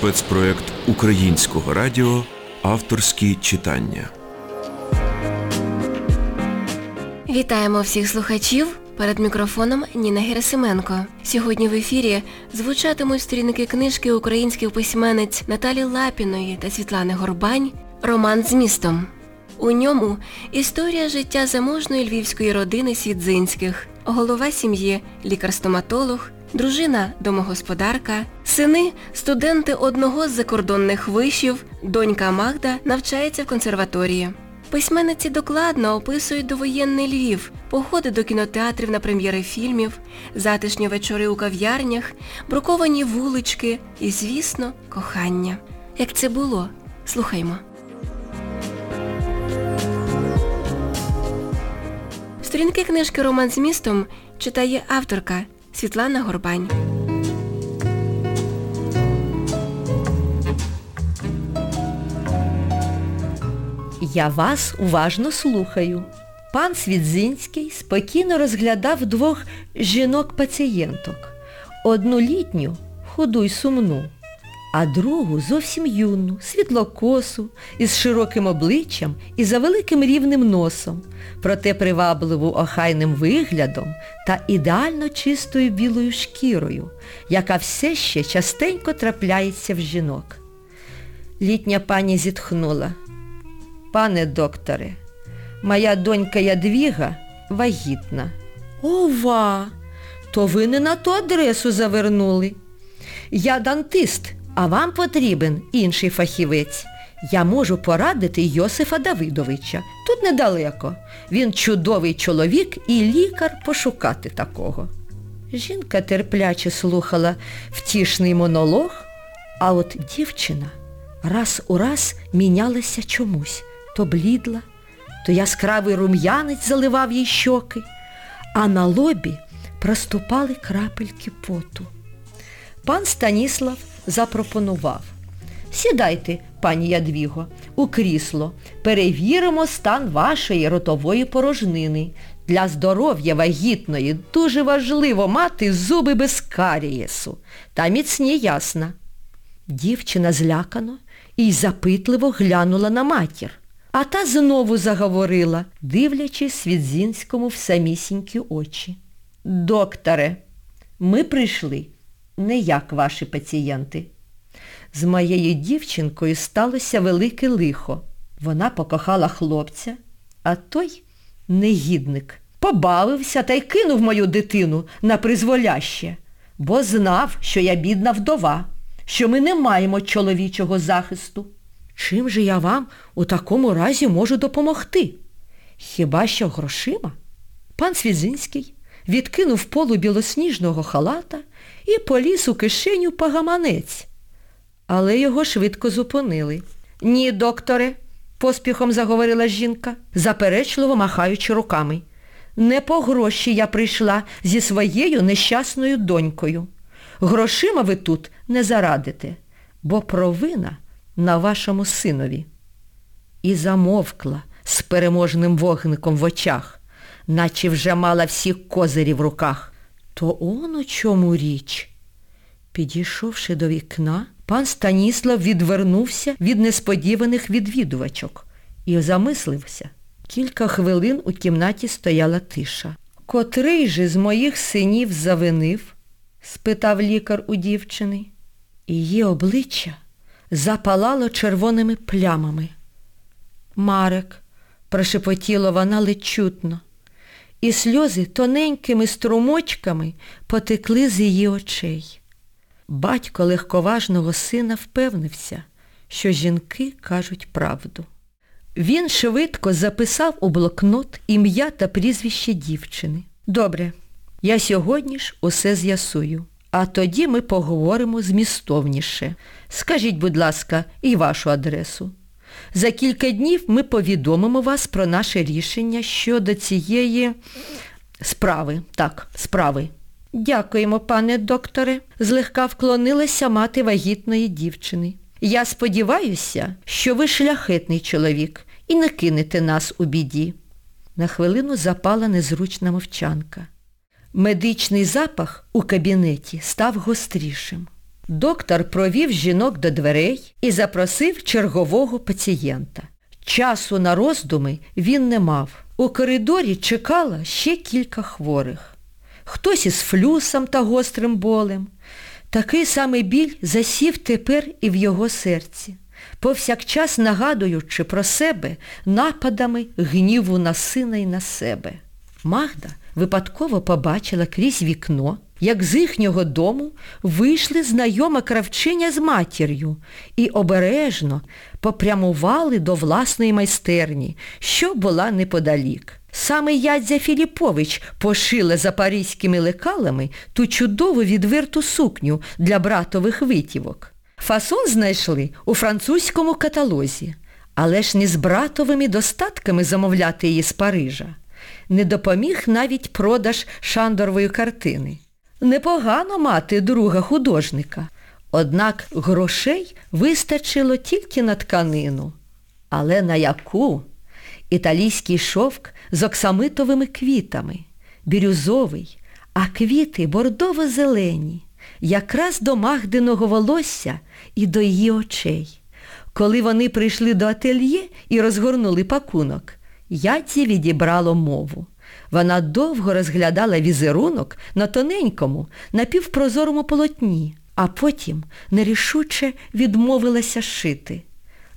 спецпроект Українського радіо Авторські читання. Вітаємо всіх слухачів. Перед мікрофоном Ніна Герасименко. Сьогодні в ефірі звучатимуть сторінки книжки українських письменниць Наталі Лапіної та Світлани Горбань Роман з містом. У ньому історія життя заможної львівської родини Свідзинських, голова сім'ї, лікар-стоматолог, дружина домогосподарка, сини студенти одного з закордонних вишів, донька Магда навчається в консерваторії. Письменниці докладно описують довоєнний Львів, походи до кінотеатрів на прем'єри фільмів, затишні вечори у кав'ярнях, бруковані вулички і, звісно, кохання. Як це було? Слухаймо. Сторінки книжки Роман з містом читає авторка Світлана Горбань. Я вас уважно слухаю. Пан Свідзинський спокійно розглядав двох жінок-пацієнток. Одну літню, худу й сумну, а другу зовсім юну, світлокосу, із широким обличчям і за великим рівним носом, проте привабливу охайним виглядом та ідеально чистою білою шкірою, яка все ще частенько трапляється в жінок. Літня пані зітхнула. Пане докторе, моя донька Ядвіга вагітна. Ова, то ви не на ту адресу завернули. Я дантист, а вам потрібен інший фахівець. Я можу порадити Йосифа Давидовича. Тут недалеко. Він чудовий чоловік і лікар пошукати такого. Жінка терпляче слухала втішний монолог, а от дівчина раз у раз мінялася чомусь. То блідла, то яскравий рум'янець заливав їй щоки, а на лобі проступали крапельки поту. Пан Станіслав запропонував. Сідайте, пані Ядвіго, у крісло, перевіримо стан вашої ротової порожнини. Для здоров'я вагітної дуже важливо мати зуби без карієсу. Та міцні ясна. Дівчина злякано і запитливо глянула на матір. А та знову заговорила, дивлячись Свідзінському в самісінькі очі. Докторе, ми прийшли не як ваші пацієнти. З моєю дівчинкою сталося велике лихо. Вона покохала хлопця, а той негідник. Побавився та й кинув мою дитину на призволяще, бо знав, що я бідна вдова, що ми не маємо чоловічого захисту. Чим же я вам у такому разі можу допомогти? Хіба що грошима? Пан Свідзинський відкинув полу білосніжного халата і поліз у кишеню пагаманець. Але його швидко зупинили. Ні, докторе, поспіхом заговорила жінка, заперечливо махаючи руками. Не по гроші я прийшла зі своєю нещасною донькою. Грошима ви тут не зарадите, бо провина на вашому синові. І замовкла з переможним вогником в очах, наче вже мала всі козирі в руках. То он у чому річ? Підійшовши до вікна, пан Станіслав відвернувся від несподіваних відвідувачок і замислився. Кілька хвилин у кімнаті стояла тиша. Котрий же з моїх синів завинив? спитав лікар у дівчини. Її обличчя запалало червоними плямами. Марек, прошепотіла вона ледь чутно, і сльози тоненькими струмочками потекли з її очей. Батько легковажного сина впевнився, що жінки кажуть правду. Він швидко записав у блокнот ім'я та прізвище дівчини. Добре, я сьогодні ж усе з'ясую, а тоді ми поговоримо змістовніше. Скажіть, будь ласка, і вашу адресу. За кілька днів ми повідомимо вас про наше рішення щодо цієї справи. Так, справи. Дякуємо, пане докторе, злегка вклонилася мати вагітної дівчини. Я сподіваюся, що ви шляхетний чоловік і не кинете нас у біді. На хвилину запала незручна мовчанка. Медичний запах у кабінеті став гострішим. Доктор провів жінок до дверей і запросив чергового пацієнта. Часу на роздуми він не мав. У коридорі чекало ще кілька хворих. Хтось із флюсом та гострим болем. Такий самий біль засів тепер і в його серці, повсякчас нагадуючи про себе нападами гніву на сина й на себе. Магда випадково побачила крізь вікно, як з їхнього дому вийшли знайома кравчиня з матір'ю і обережно попрямували до власної майстерні, що була неподалік. Саме Ядзя Філіпович пошила за паризькими лекалами ту чудову відверту сукню для братових витівок. Фасон знайшли у французькому каталозі, але ж не з братовими достатками замовляти її з Парижа. Не допоміг навіть продаж шандорової картини. Непогано мати друга художника, однак грошей вистачило тільки на тканину. Але на яку? Італійський шовк з оксамитовими квітами, бірюзовий, а квіти бордово-зелені, якраз до Магдиного волосся і до її очей. Коли вони прийшли до ательє і розгорнули пакунок, Ядзі відібрало мову. Вона довго розглядала візерунок на тоненькому, напівпрозорому полотні, а потім нерішуче відмовилася шити.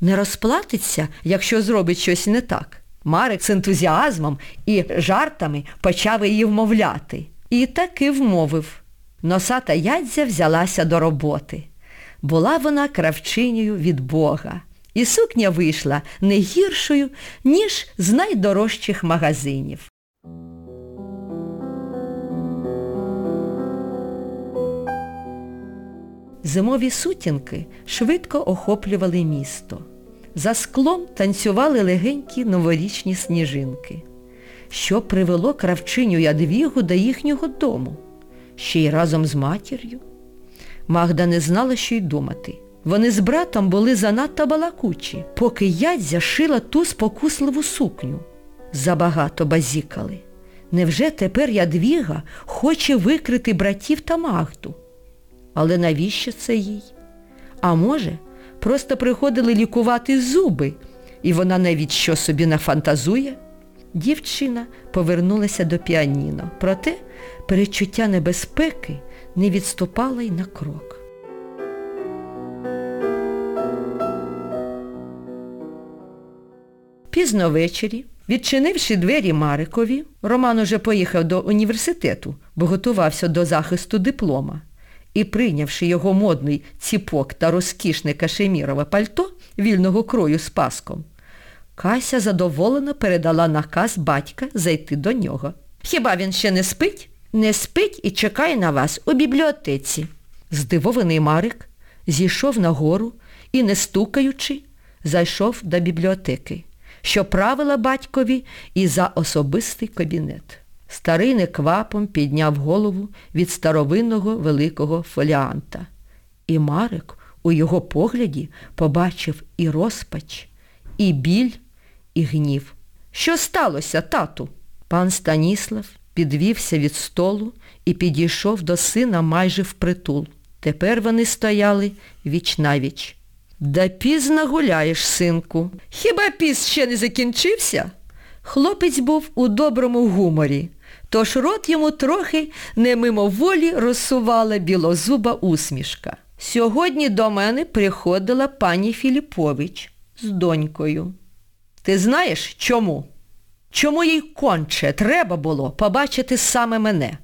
Не розплатиться, якщо зробить щось не так. Марик з ентузіазмом і жартами почав її вмовляти. І таки вмовив. Носата ядзя взялася до роботи. Була вона кравчинею від Бога. І сукня вийшла не гіршою, ніж з найдорожчих магазинів. Зимові сутінки швидко охоплювали місто. За склом танцювали легенькі новорічні сніжинки, що привело кравчиню Ядвігу до їхнього дому, ще й разом з матір'ю. Магда не знала, що й думати. Вони з братом були занадто балакучі, поки ядзя шила ту спокусливу сукню. Забагато базікали. Невже тепер Ядвіга хоче викрити братів та Магду? Але навіщо це їй? А може, просто приходили лікувати зуби, і вона навіть що собі нафантазує? Дівчина повернулася до піаніно, проте перечуття небезпеки не відступало й на крок. Пізно ввечері, відчинивши двері Марикові, Роман уже поїхав до університету, бо готувався до захисту диплома. І прийнявши його модний ціпок та розкішне кашемірове пальто вільного крою з паском, Кася задоволено передала наказ батька зайти до нього. Хіба він ще не спить? Не спить і чекає на вас у бібліотеці. Здивований Марик зійшов нагору і, не стукаючи, зайшов до бібліотеки, що правила батькові і за особистий кабінет. Старий неквапом підняв голову від старовинного великого фоліанта. І Марик у його погляді побачив і розпач, і біль, і гнів. Що сталося, тату? Пан Станіслав підвівся від столу і підійшов до сина майже впритул. Тепер вони стояли віч-навіч. Да пізно гуляєш, синку. Хіба піс ще не закінчився? Хлопець був у доброму гуморі, тож рот йому трохи немимоволі розсувала білозуба усмішка. Сьогодні до мене приходила пані Філіпович з донькою. Ти знаєш чому? Чому їй конче треба було побачити саме мене?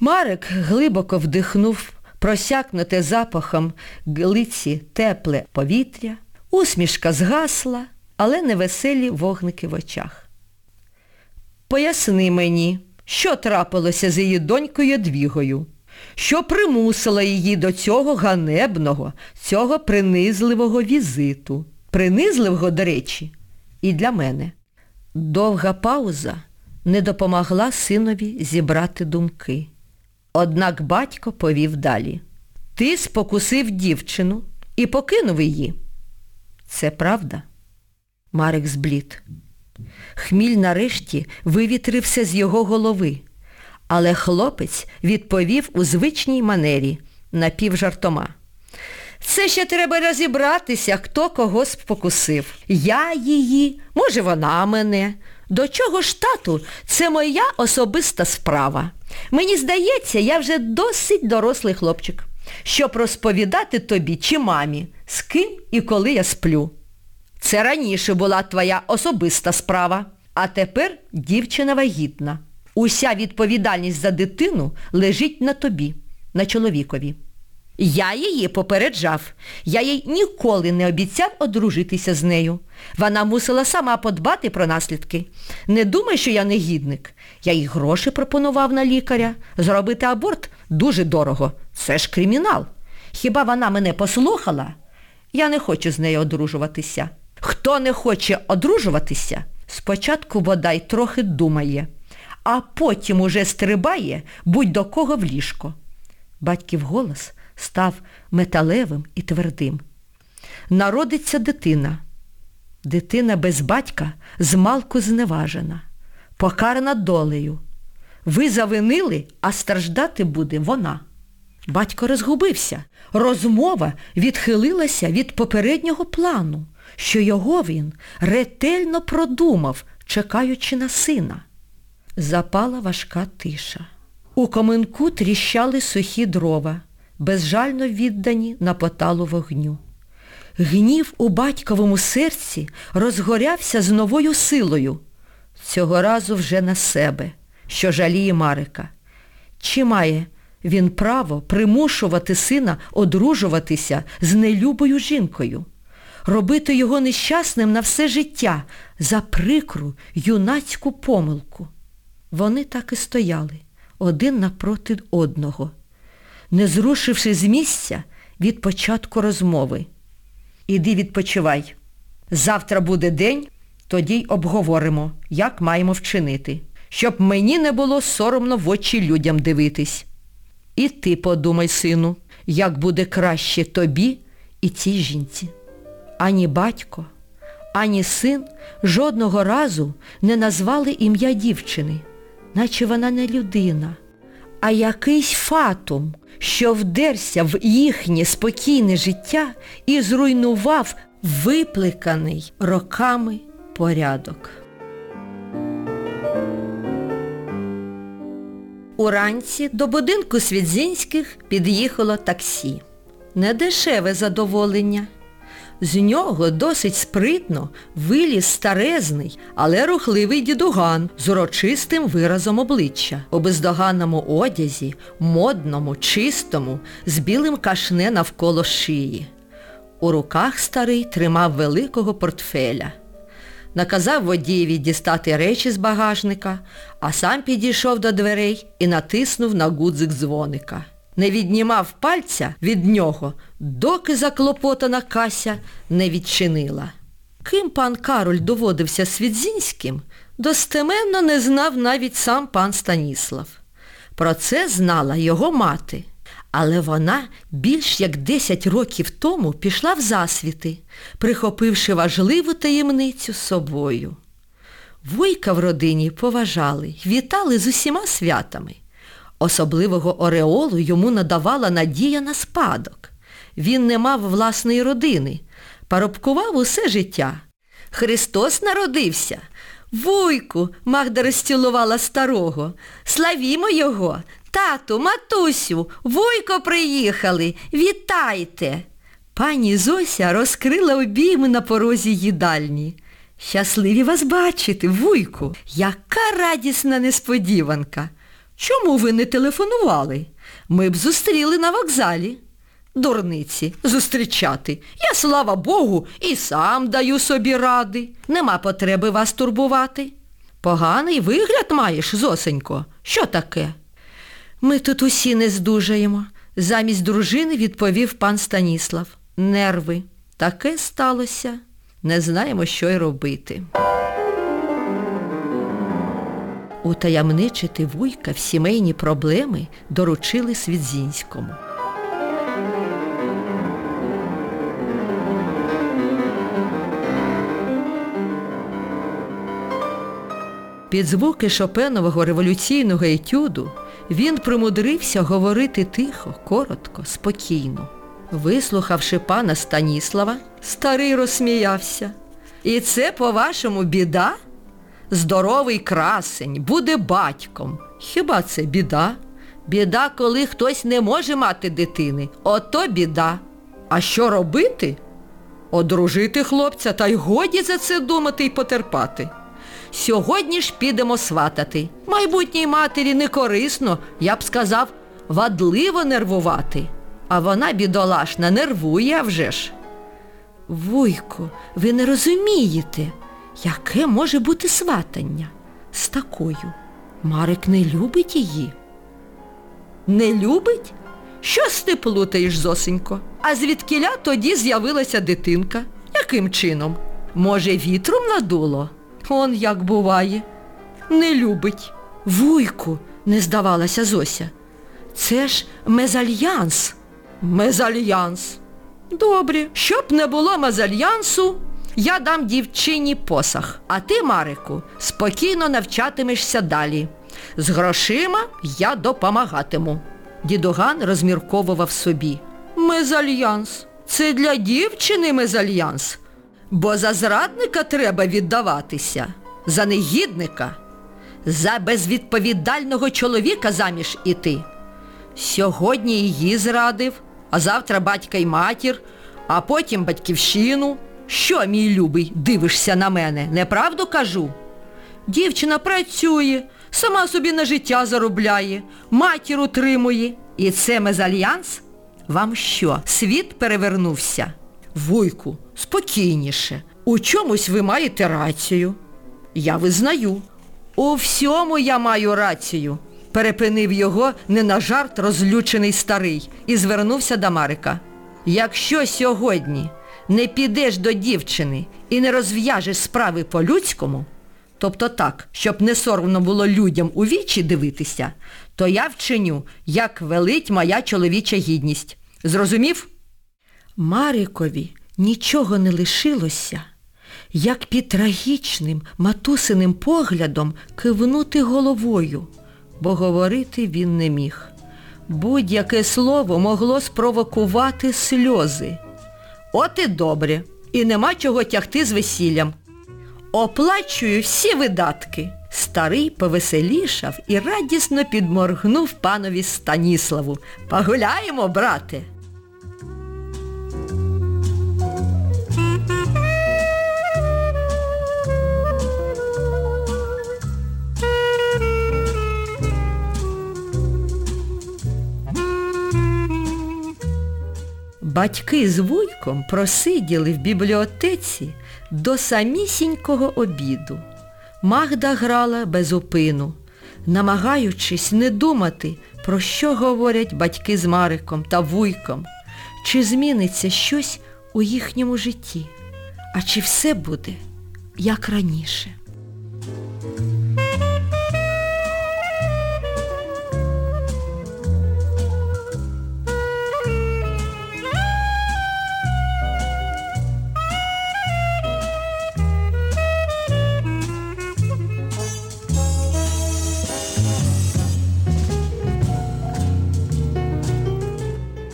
Марик глибоко вдихнув просякнуте запахом глиці тепле повітря, усмішка згасла, але невеселі вогники в очах. Поясни мені, що трапилося з її донькою Ядвігою, що примусило її до цього ганебного, цього принизливого візиту. Принизливого, до речі, і для мене. Довга пауза не допомогла синові зібрати думки. Однак батько повів далі. Ти спокусив дівчину і покинув її. Це правда? Марик зблід. Хміль нарешті вивітрився з його голови, але хлопець відповів у звичній манері. напівжартома. Це ще треба розібратися, хто кого спокусив. Я її, може вона мене. До чого ж тату, це моя особиста справа. Мені здається, я вже досить дорослий хлопчик, щоб розповідати тобі чи мамі, з ким і коли я сплю. Це раніше була твоя особиста справа, а тепер дівчина вагітна. Уся відповідальність за дитину лежить на тобі, на чоловікові. Я її попереджав. Я їй ніколи не обіцяв одружитися з нею. Вона мусила сама подбати про наслідки. Не думай, що я негідник. Я їй гроші пропонував на лікаря. Зробити аборт дуже дорого. Це ж кримінал. Хіба вона мене послухала? Я не хочу з нею одружуватися. Хто не хоче одружуватися, спочатку бодай трохи думає, а потім уже стрибає будь до кого в ліжко. Батьків голос став металевим і твердим. Народиться дитина. Дитина без батька змалку зневажена, покарана долею. Ви завинили, а страждати буде вона. Батько розгубився. Розмова відхилилася від попереднього плану, що його він ретельно продумав, чекаючи на сина. Запала важка тиша. У коминку тріщали сухі дрова, безжально віддані на поталу вогню. Гнів у батьковому серці розгорявся з новою силою. Цього разу вже на себе, що жаліє Марика. Чи має він право примушувати сина одружуватися з нелюбою жінкою, робити його нещасним на все життя за прикру юнацьку помилку? Вони так і стояли, один напроти одного, не зрушивши з місця від початку розмови. Іди відпочивай. Завтра буде день, тоді й обговоримо, як маємо вчинити, щоб мені не було соромно в очі людям дивитись. І ти подумай, сину, як буде краще тобі і цій жінці. Ані батько, ані син жодного разу не назвали ім'я дівчини, наче вона не людина, а якийсь фатум, що вдерся в їхнє спокійне життя і зруйнував випликаний роками порядок. Уранці до будинку Свідзінських під'їхало таксі. Недешеве задоволення. З нього досить спритно виліз старезний, але рухливий дідуган з урочистим виразом обличчя, у бездоганному одязі, модному, чистому, з білим кашне навколо шиї. У руках старий тримав великого портфеля. Наказав водієві дістати речі з багажника, а сам підійшов до дверей і натиснув на гудзик дзвоника. Не віднімав пальця від нього, доки заклопотана Кася не відчинила. Ким пан Кароль доводився Свідзінським, достеменно не знав навіть сам пан Станіслав. Про це знала його мати. Але вона більш як 10 років тому пішла в засвіти, прихопивши важливу таємницю собою. Вуйка в родині поважали, вітали з усіма святами. Особливого ореолу йому надавала надія на спадок. Він не мав власної родини, парубкував усе життя. Христос народився. Вуйку, Магда розцілувала старого. Славімо його. Тату, матусю, вуйко приїхали. Вітайте. Пані Зося розкрила обійми на порозі їдальні. Щасливі вас бачити, вуйку. Яка радісна несподіванка. Чому ви не телефонували? Ми б зустріли на вокзалі. Дурниці, зустрічати. Я, слава Богу, і сам даю собі ради. Нема потреби вас турбувати. Поганий вигляд маєш, Зосенько. Що таке? Ми тут усі не здужаємо. Замість дружини відповів пан Станіслав. Нерви. Таке сталося. Не знаємо, що й робити. Утаямничити вуйка в сімейні проблеми доручили Свідзінському. Під звуки Шопенового революційного етюду Він примудрився говорити тихо, коротко, спокійно. Вислухавши пана Станіслава, старий розсміявся. І це, по-вашому, біда? Здоровий красень буде батьком. Хіба це біда? Біда, коли хтось не може мати дитини. Ото біда. А що робити? Одружити хлопця, та й годі за це думати й потерпати. Сьогодні ж підемо сватати. Майбутній матері не корисно, я б сказав, вадливо нервувати. А вона, бідолашна, нервує вже ж. Вуйку, ви не розумієте, яке може бути сватання з такою. Марик не любить її. Не любить? Щось ти плутаєш, Зосенько? А звідкіля тоді з'явилася дитинка? Яким чином? Може, вітром надуло? Он як буває. Не любить. Вуйку, не здавалася Зося. Це ж мезальянс. Мезальянс. Добре, щоб не було мезальянсу, я дам дівчині посах, а ти, Марику, спокійно навчатимешся далі. З грошима я допомагатиму. Дідуган розмірковував собі. Мезальянс. Це для дівчини мезальянс. Бо за зрадника треба віддаватися, за негідника, за безвідповідального чоловіка заміж іти. Сьогодні її зрадив, а завтра батька й матір, а потім батьківщину. Що, мій любий, дивишся на мене, неправду кажу? Дівчина працює, сама собі на життя заробляє, матір утримує. І це мезальянс? Вам що, світ перевернувся? Вуйку, спокійніше. У чомусь ви маєте рацію. Я визнаю. У всьому я маю рацію, перепинив його не на жарт розлючений старий і звернувся до Марика. Якщо сьогодні не підеш до дівчини і не розв'яжеш справи по-людському, тобто так, щоб не соромно було людям у вічі дивитися, то я вчиню, як велить моя чоловіча гідність. Зрозумів? Марикові нічого не лишилося, як під трагічним матусиним поглядом кивнути головою, бо говорити він не міг. Будь-яке слово могло спровокувати сльози. От і добре, і нема чого тягти з весіллям. Оплачую всі видатки. Старий повеселішав і радісно підморгнув панові Станіславу. Погуляємо, брате. Батьки з вуйком просиділи в бібліотеці до самісінького обіду. Магда грала без упину, намагаючись не думати, про що говорять батьки з Мариком та вуйком, чи зміниться щось у їхньому житті, а чи все буде, як раніше.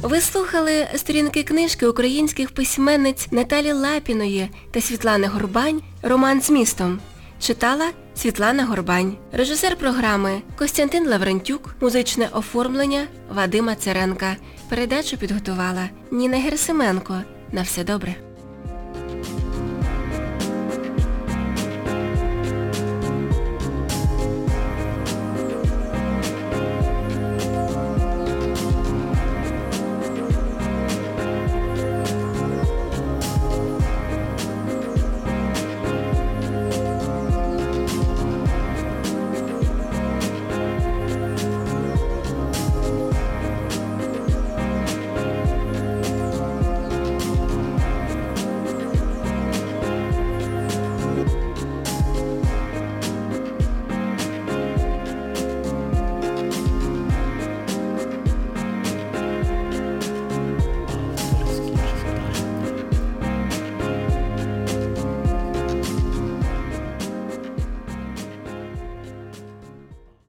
Ви слухали сторінки книжки українських письменниць Наталі Лапіної та Світлани Горбань «Роман з містом». Читала Світлана Горбань. Режисер програми Костянтин Лаврентюк. Музичне оформлення Вадима Церенка. Передачу підготувала Ніна Герсименко. На все добре.